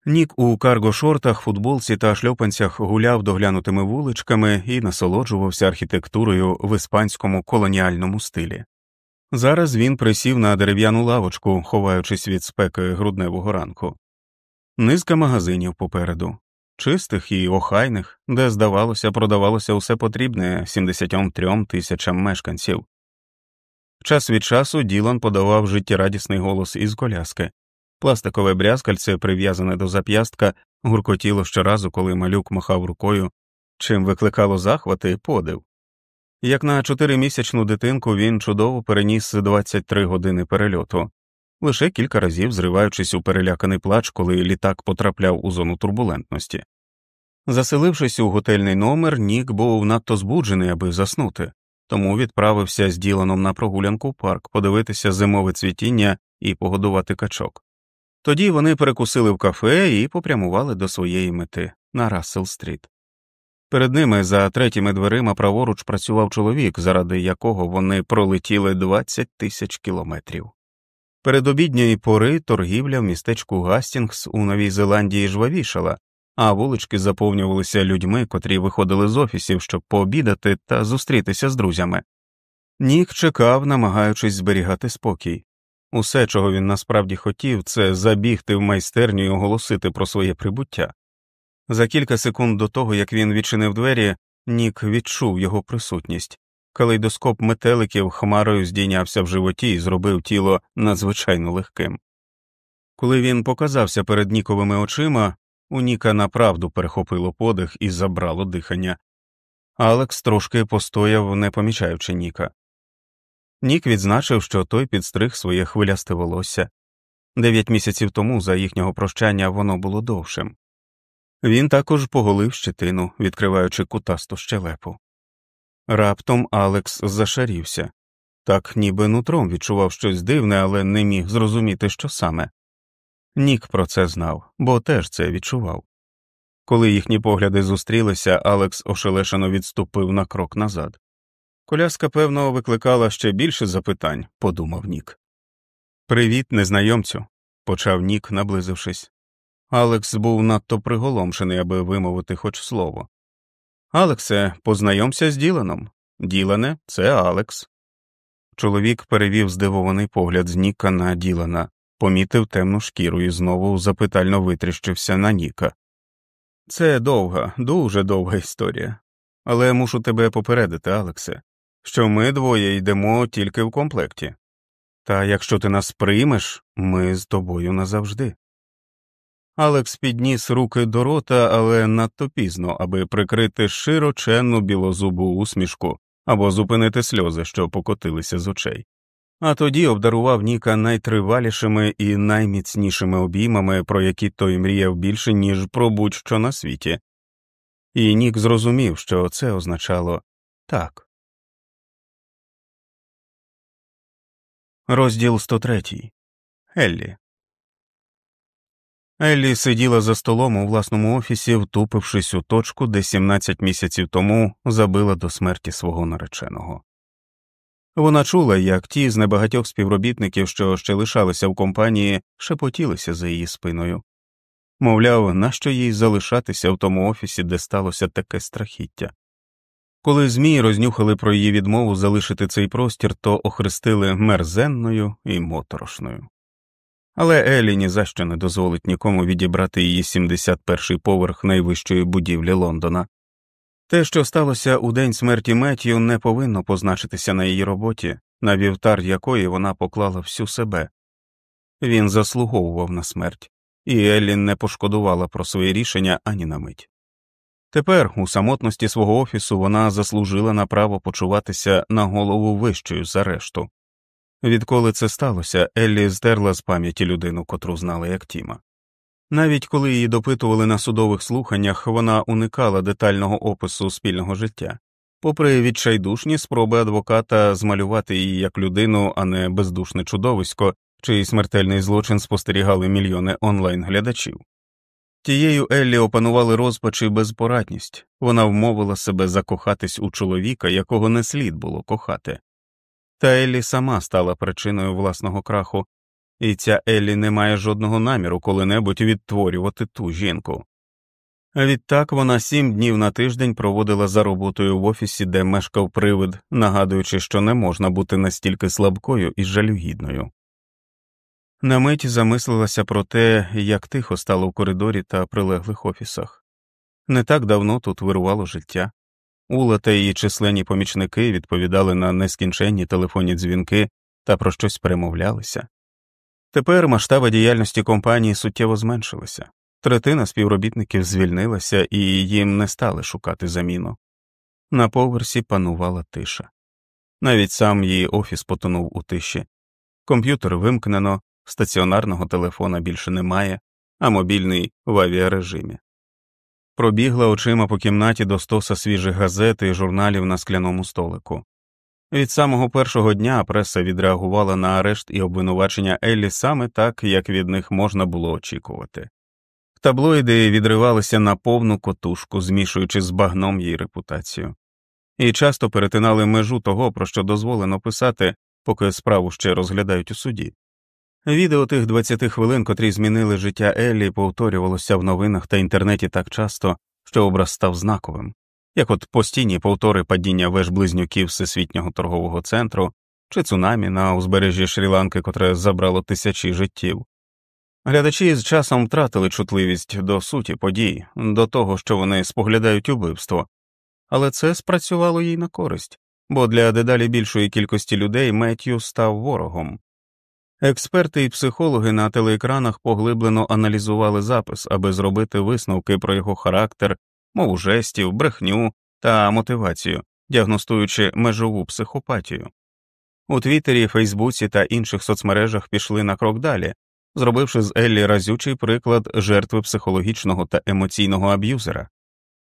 Нік у карго-шортах, футболці та шльопанцях гуляв доглянутими вуличками і насолоджувався архітектурою в іспанському колоніальному стилі. Зараз він присів на дерев'яну лавочку, ховаючись від спеки грудневого ранку, низка магазинів попереду, чистих і охайних, де, здавалося, продавалося усе потрібне 73 тисячам мешканців. Час від часу Ділан подавав життєрадісний голос із коляски. Пластикове брязкальце, прив'язане до зап'ястка, гуркотіло щоразу, коли малюк махав рукою, чим викликало захвати подив. Як на чотиримісячну дитинку він чудово переніс 23 години перельоту, лише кілька разів зриваючись у переляканий плач, коли літак потрапляв у зону турбулентності. Заселившись у готельний номер, Нік був надто збуджений, аби заснути, тому відправився з Діланом на прогулянку в парк подивитися зимове цвітіння і погодувати качок. Тоді вони перекусили в кафе і попрямували до своєї мети на Рассел Стріт. Перед ними за третіми дверима праворуч працював чоловік, заради якого вони пролетіли 20 тисяч кілометрів. Передобідньої пори торгівля в містечку Гастінгс у Новій Зеландії жвавішала, а вулички заповнювалися людьми, котрі виходили з офісів, щоб пообідати та зустрітися з друзями. Нік чекав, намагаючись зберігати спокій. Усе, чого він насправді хотів, це забігти в майстерню і оголосити про своє прибуття. За кілька секунд до того, як він відчинив двері, Нік відчув його присутність. Калейдоскоп метеликів хмарою здійнявся в животі і зробив тіло надзвичайно легким. Коли він показався перед Ніковими очима, у Ніка направду перехопило подих і забрало дихання. Алекс трошки постояв, не помічаючи Ніка. Нік відзначив, що той підстриг своє хвилясте волосся. Дев'ять місяців тому за їхнього прощання воно було довшим. Він також поголив щетину, відкриваючи кутасту щелепу. Раптом Алекс зашарівся, так ніби нутром відчував щось дивне, але не міг зрозуміти, що саме. Нік про це знав, бо теж це відчував. Коли їхні погляди зустрілися, Алекс ошелешено відступив на крок назад. Коляска, певно, викликала ще більше запитань, подумав Нік. Привіт, незнайомцю, почав Нік, наблизившись. Алекс був надто приголомшений, аби вимовити хоч слово. Алексе, познайомся з Діленом. Ділене, це Алекс. Чоловік перевів здивований погляд з Ніка на Ділана, помітив темну шкіру і знову запитально витріщився на Ніка. Це довга, дуже довга історія, але мушу тебе попередити, Алексе, що ми двоє йдемо тільки в комплекті. Та якщо ти нас приймеш, ми з тобою назавжди. Алекс підніс руки до рота, але надто пізно, аби прикрити широченну білозубу усмішку або зупинити сльози, що покотилися з очей. А тоді обдарував Ніка найтривалішими і найміцнішими обіймами, про які той мріяв більше, ніж про будь-що на світі, і Нік зрозумів, що це означало так. Розділ 103. Еллі. Еллі сиділа за столом у власному офісі, втупившись у точку, де 17 місяців тому забила до смерті свого нареченого. Вона чула, як ті з небагатьох співробітників, що ще лишалися в компанії, шепотілися за її спиною. Мовляв, нащо їй залишатися в тому офісі, де сталося таке страхіття. Коли ЗМІ рознюхали про її відмову залишити цей простір, то охрестили мерзенною і моторошною. Але Елі ні за що не дозволить нікому відібрати її 71-й поверх найвищої будівлі Лондона. Те, що сталося у день смерті Меттію, не повинно позначитися на її роботі, на вівтар якої вона поклала всю себе. Він заслуговував на смерть, і Еллі не пошкодувала про своє рішення ані на мить. Тепер, у самотності свого офісу, вона заслужила на право почуватися на голову вищою за решту. Відколи це сталося, Еллі здерла з пам'яті людину, котру знала як Тіма. Навіть коли її допитували на судових слуханнях, вона уникала детального опису спільного життя, попри відчайдушні спроби адвоката змалювати її як людину, а не бездушне чудовисько, чий смертельний злочин спостерігали мільйони онлайн глядачів. Тією Еллі опанували розпач і безпорадність, вона вмовила себе закохатись у чоловіка, якого не слід було кохати. Та Еллі сама стала причиною власного краху, і ця Еллі не має жодного наміру коли-небудь відтворювати ту жінку. Відтак вона сім днів на тиждень проводила за роботою в офісі, де мешкав привид, нагадуючи, що не можна бути настільки слабкою і жалюгідною. На мить замислилася про те, як тихо стало в коридорі та прилеглих офісах. Не так давно тут вирувало життя. Ула та її численні помічники відповідали на нескінченні телефонні дзвінки та про щось перемовлялися. Тепер масштаби діяльності компанії суттєво зменшилися, третина співробітників звільнилася і їм не стали шукати заміну. На поверсі панувала тиша. Навіть сам її офіс потонув у тиші. Комп'ютер вимкнено, стаціонарного телефона більше немає, а мобільний в авіарежимі. Пробігла очима по кімнаті до стоса свіжих газет і журналів на скляному столику. Від самого першого дня преса відреагувала на арешт і обвинувачення Еллі саме так, як від них можна було очікувати. Таблоїди відривалися на повну котушку, змішуючи з багном її репутацію, і часто перетинали межу того, про що дозволено писати, поки справу ще розглядають у суді. Відео тих 20 хвилин, котрі змінили життя Еллі, повторювалося в новинах та інтернеті так часто, що образ став знаковим, як от постійні повтори падіння веж близнюків Всесвітнього торгового центру чи цунамі на узбережжі Шрі-Ланки, котре забрало тисячі життів. Глядачі з часом втратили чутливість до суті подій, до того, що вони споглядають убивство, але це спрацювало їй на користь, бо для дедалі більшої кількості людей Меттью став ворогом. Експерти і психологи на телеекранах поглиблено аналізували запис, аби зробити висновки про його характер, мову жестів, брехню та мотивацію, діагностуючи межову психопатію. У Твіттері, Фейсбуці та інших соцмережах пішли на крок далі, зробивши з Еллі разючий приклад жертви психологічного та емоційного аб'юзера.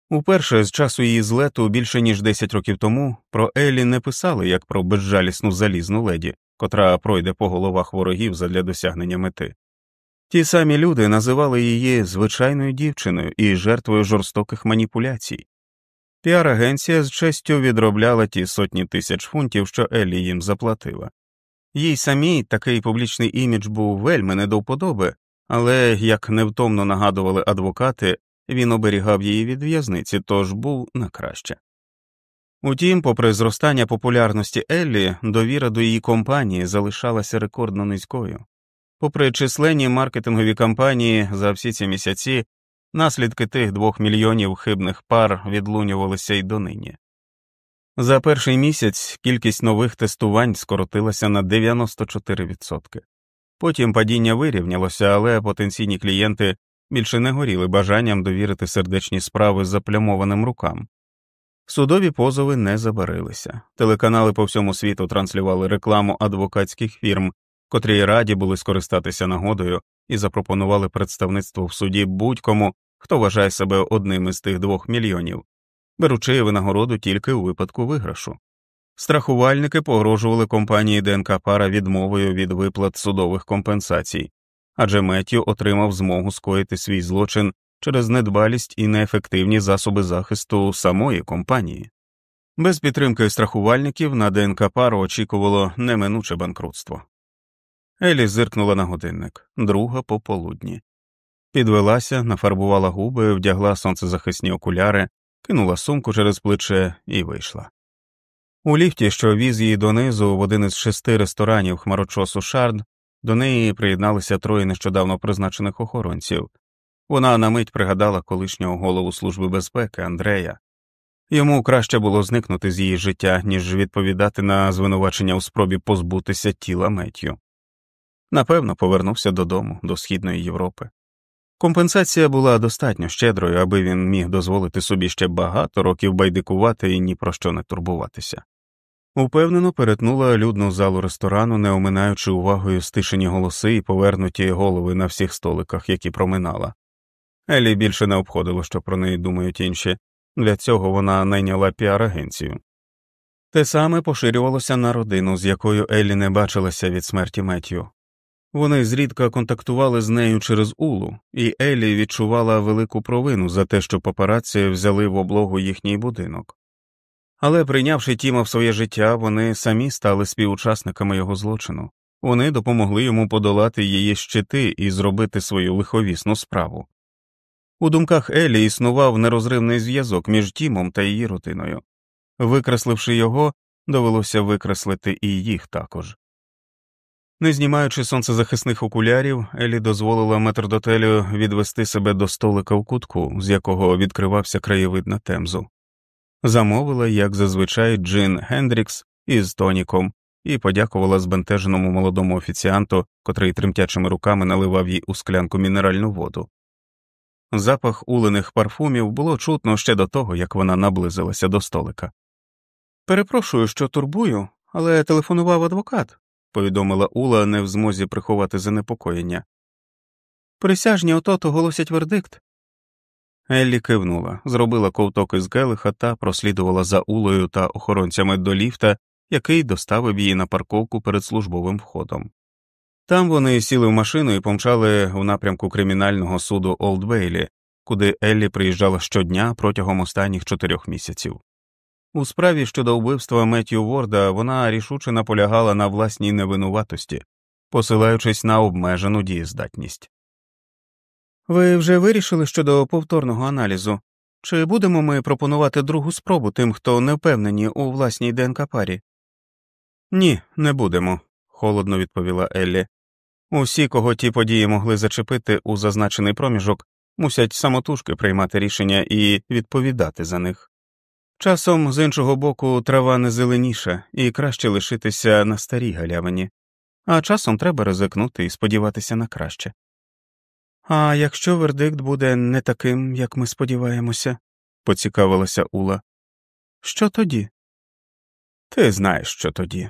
Уперше з часу її злету більше ніж 10 років тому про Еллі не писали як про безжалісну залізну леді, котра пройде по головах ворогів задля досягнення мети. Ті самі люди називали її звичайною дівчиною і жертвою жорстоких маніпуляцій. Піар-агенція з честю відробляла ті сотні тисяч фунтів, що Еллі їм заплатила. Їй самій такий публічний імідж був вельми не до вподоби, але, як невтомно нагадували адвокати, він оберігав її від в'язниці, тож був на краще. Утім, попри зростання популярності Еллі, довіра до її компанії залишалася рекордно низькою. Попри численні маркетингові кампанії за всі ці місяці, наслідки тих двох мільйонів хибних пар відлунювалися й донині. За перший місяць кількість нових тестувань скоротилася на 94%. Потім падіння вирівнялося, але потенційні клієнти більше не горіли бажанням довірити сердечні справи заплямованим рукам. Судові позови не забарилися. Телеканали по всьому світу транслювали рекламу адвокатських фірм, котрі раді були скористатися нагодою і запропонували представництво в суді будь-кому, хто вважає себе одним із тих двох мільйонів, беручи винагороду тільки у випадку виграшу. Страхувальники погрожували компанії ДНК Пара відмовою від виплат судових компенсацій, адже Меттю отримав змогу скоїти свій злочин через недбалість і неефективні засоби захисту самої компанії. Без підтримки страхувальників на ДНК пару очікувало неминуче банкрутство. Елі зиркнула на годинник друга пополудні. Підвелася, нафарбувала губи, вдягла сонцезахисні окуляри, кинула сумку через плече і вийшла. У ліфті, що віз її донизу в один із шести ресторанів хмарочосу Шард, до неї приєдналися троє нещодавно призначених охоронців. Вона на мить пригадала колишнього голову Служби безпеки Андрея. Йому краще було зникнути з її життя, ніж відповідати на звинувачення у спробі позбутися тіла Меттю. Напевно, повернувся додому, до Східної Європи. Компенсація була достатньо щедрою, аби він міг дозволити собі ще багато років байдикувати і ні про що не турбуватися. Упевнено перетнула людну залу ресторану, не оминаючи увагою стишені голоси і повернуті голови на всіх столиках, які проминала. Елі більше не обходило, що про неї думають інші, для цього вона найняла піар-агенцію. Те саме поширювалося на родину, з якою Еллі не бачилася від смерті Меттю. Вони зрідка контактували з нею через Улу, і Еллі відчувала велику провину за те, що папараці взяли в облогу їхній будинок. Але прийнявши Тіма в своє життя, вони самі стали співучасниками його злочину, вони допомогли йому подолати її щити і зробити свою лиховісну справу. У думках Елі існував нерозривний зв'язок між Тімом та її родиною. Викресливши його, довелося викреслити і їх також. Не знімаючи сонцезахисних окулярів, Елі дозволила метрдотелю відвести себе до столика в кутку, з якого відкривався краєвид на темзу. Замовила, як зазвичай, Джин Хендрікс із тоніком і подякувала збентеженому молодому офіціанту, котрий тремтячими руками наливав їй у склянку мінеральну воду. Запах улених парфумів було чутно ще до того, як вона наблизилася до столика. Перепрошую, що турбую, але телефонував адвокат, повідомила Ула, не в змозі приховати занепокоєння. Присяжні отот оголосять вердикт. Еллі кивнула, зробила ковток із гелиха та прослідувала за Улою та охоронцями до ліфта, який доставив її на парковку перед службовим входом. Там вони сіли в машину і помчали у напрямку кримінального суду Олдбейлі, куди Еллі приїжджала щодня протягом останніх чотирьох місяців. У справі щодо вбивства Меттю Ворда вона рішуче наполягала на власній невинуватості, посилаючись на обмежену дієздатність. Ви вже вирішили щодо повторного аналізу, чи будемо ми пропонувати другу спробу тим, хто не впевнені у власній ДНК парі? Ні, не будемо, холодно відповіла Еллі. Усі, кого ті події могли зачепити у зазначений проміжок, мусять самотужки приймати рішення і відповідати за них. Часом, з іншого боку, трава не зеленіша і краще лишитися на старій галявині, а часом треба ризикнути і сподіватися на краще. А якщо вердикт буде не таким, як ми сподіваємося, поцікавилася Ула, Що тоді? Ти знаєш, що тоді.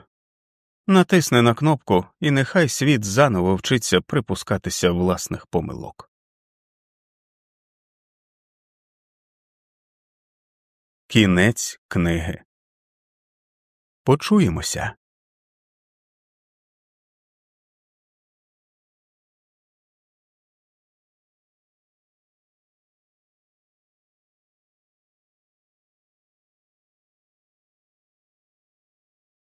Натисни на кнопку, і нехай світ заново вчиться припускатися власних помилок. Кінець книги. Почуємося.